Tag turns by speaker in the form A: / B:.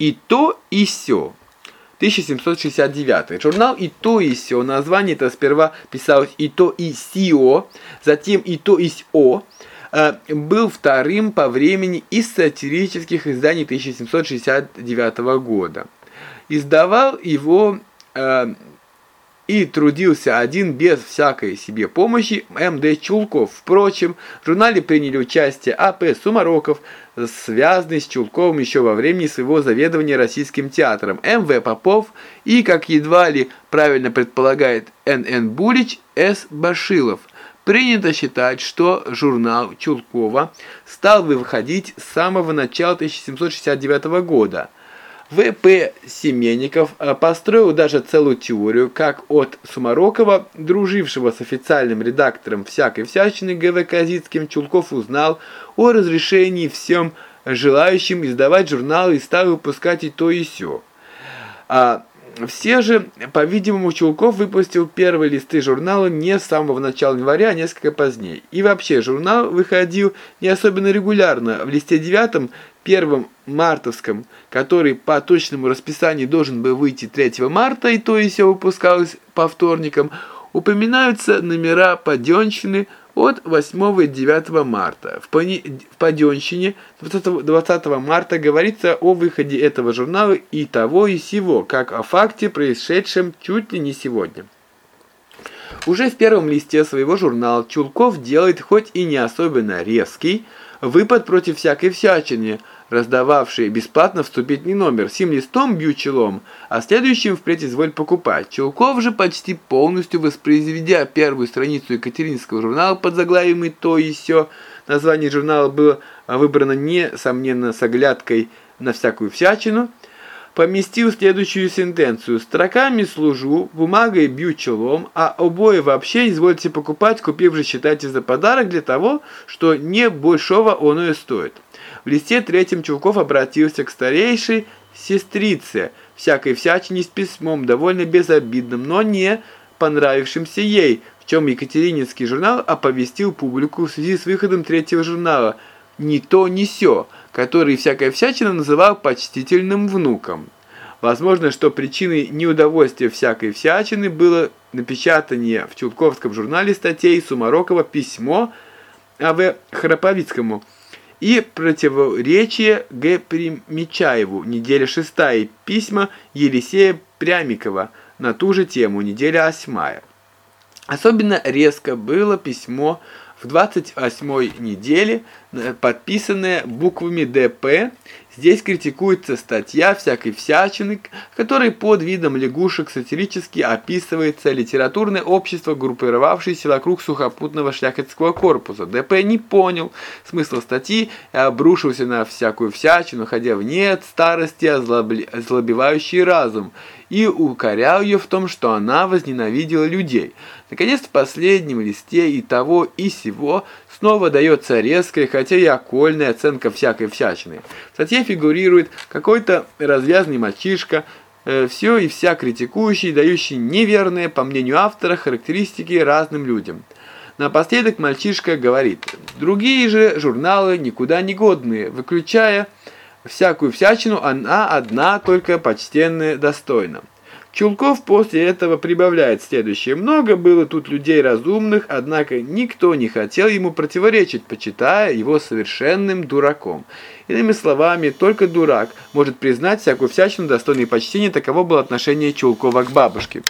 A: «И то, и сё». 1769. Журнал «И то, и сё». Название это сперва писалось «И то, и сио», затем «И то, и сё». Э, был вторым по времени из сатирических изданий 1769 года. Издавал его э, и трудился один без всякой себе помощи М.Д. Чулков. Впрочем, в журнале приняли участие А.П. Сумароков, связанный с Чулковым еще во времени своего заведования Российским театром, М.В. Попов и, как едва ли правильно предполагает Н.Н. Булич, С. Башилов. Принято считать, что журнал Чулкова стал выходить с самого начала 1769 года – в.П. Семенников э, построил даже целую теорию, как от Сумарокова, дружившего с официальным редактором всякой всячины Г.В. Казицким, Чулков узнал о разрешении всем желающим издавать журналы и стал выпускать и то, и сё. А все же, по-видимому, Чулков выпустил первые листы журнала не с самого начала января, а несколько позднее. И вообще, журнал выходил не особенно регулярно. В листе девятом, первом мартовском, который по точному расписанию должен был выйти 3 марта, и то и все выпускалось по вторникам, упоминаются номера паденщины от 8 и 9 марта. В, пони... в паденщине 20, 20 марта говорится о выходе этого журнала и того и сего, как о факте, происшедшем чуть ли не сегодня. Уже в первом листе своего журнала Чулков делает хоть и не особенно резкий выпад против всякой всячины – раздававший бесплатно вступительный номер. Сим листом бью челом, а следующим впредь изволь покупать. Челков же почти полностью воспроизведя первую страницу Екатеринского журнала под заглавием «И то и сё», название журнала было выбрано несомненно с оглядкой на всякую всячину, поместил следующую сентенцию. Строками служу, бумагой бью челом, а обои вообще извольте покупать, купив же считайте за подарок для того, что не большого оно и стоит. В листе третьем Чулков обратился к старейшей сестрице, всякой всячине с письмом, довольно безобидным, но не понравившимся ей, в чем Екатерининский журнал оповестил публику в связи с выходом третьего журнала «Ни то, ни сё», который всякая всячина называл почтительным внуком. Возможно, что причиной неудовольствия всякой всячины было напечатание в Чулковском журнале статей Сумарокова «Письмо А.В. Храповицкому», и противоречие Г. Примечаеву, неделя шестая, письма Елисея Прямикова на ту же тему, неделя восьмая. Особенно резко было письмо в 28 неделе, э, подписанное буквами ДП Здесь критикуется статья всякой всячины, которой под видом лягушек сатирически описывается литературное общество, группировавшееся вокруг сухопутного шляхетского корпуса. ДП не понял смысла статьи и обрушился на всякую всячину, ходя в нет старости, озлобивающий разум, и укорял ее в том, что она возненавидела людей. Наконец, в последнем листе и того, и сего снова дается резкая, хотя и окольная оценка всякой всячины. В статье фигурирует какой-то развязный мальчишка, э, все и вся критикующий, дающий неверные, по мнению автора, характеристики разным людям. Напоследок мальчишка говорит, другие же журналы никуда не годные, выключая всякую всячину, она одна только почтенная достойна. Чулков после этого прибавляет следующее. Много было тут людей разумных, однако никто не хотел ему противоречить, почитая его совершенным дураком. Иными словами, только дурак может признать всякую всячину достойной почтения, таково было отношение Чулкова к бабушке.